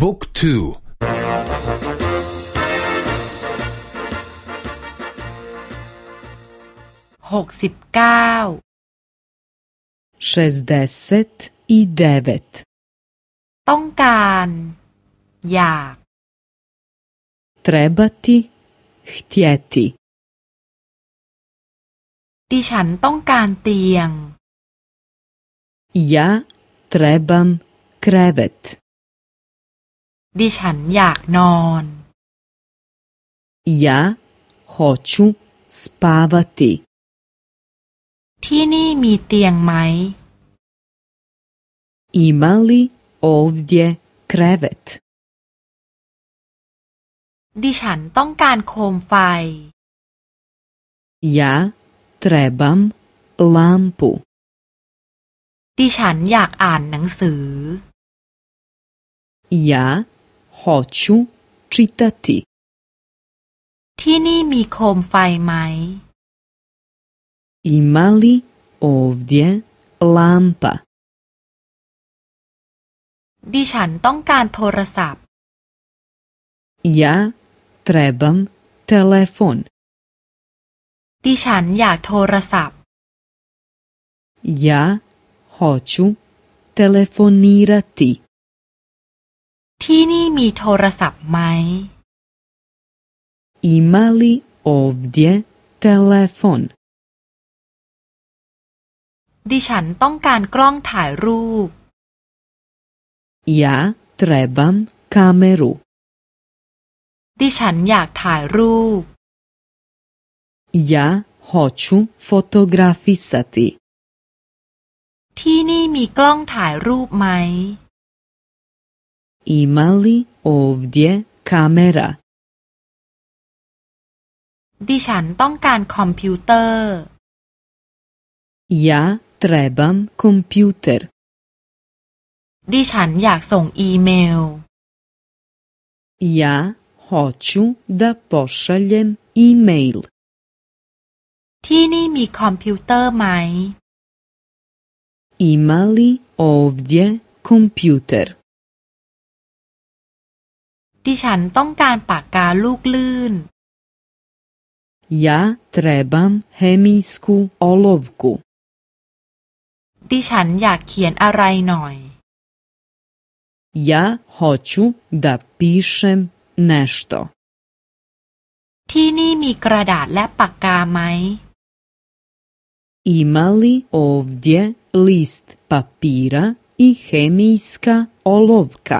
บุ๊กทูหกสิบเก้า šestdeset i devet ต้องการ อยาก trebati htjeti ดิฉันต้องการเตียง ja trebam krevet ดิฉันอยากนอน ja hoću spavati ที่นี่มีเตียงไหม ima li ovdje krevet ดิฉันต้องการโคมไฟ ja trebam lampu ดิฉันอยากอ่านหนังสือ ja hoću čitati ที่นี่มีโคมไฟไหม ima li ovdje lampa ดิฉันต้องการโทรศัพท์ ja trebam telefon ดิฉันอยากโทรศัพท์ ja hoću telefonirati ที่นี่มีโทรศัพท์ไหม ima li ovdje telefon ดิฉันต้องการกล้องถ่ายรูป ja trebam kameru ดิฉันอยากถ่ายรูป ja hoću fotografisati ที่นี่มีกล้องถ่ายรูปไหม ima li ovdje kamera ดิฉันต้องการคอมพิวเตอร์ ja trebam kompjuter ดิฉันอยากส่งอีเมล ja hoću da pošaljem e-mail ที่นี่มีคอมพิวเตอร์ไหม ima li ovdje kompjuter ดิฉันต้องการปากกาลูกลื่น ja trebam hemijsku olovku ดิฉันอยากเขียนอะไรหน่อย ja hoću da pišem nešto ที่นี่มีกระดาษและปากกาไหม ima li ovdje list papira i hemijska olovka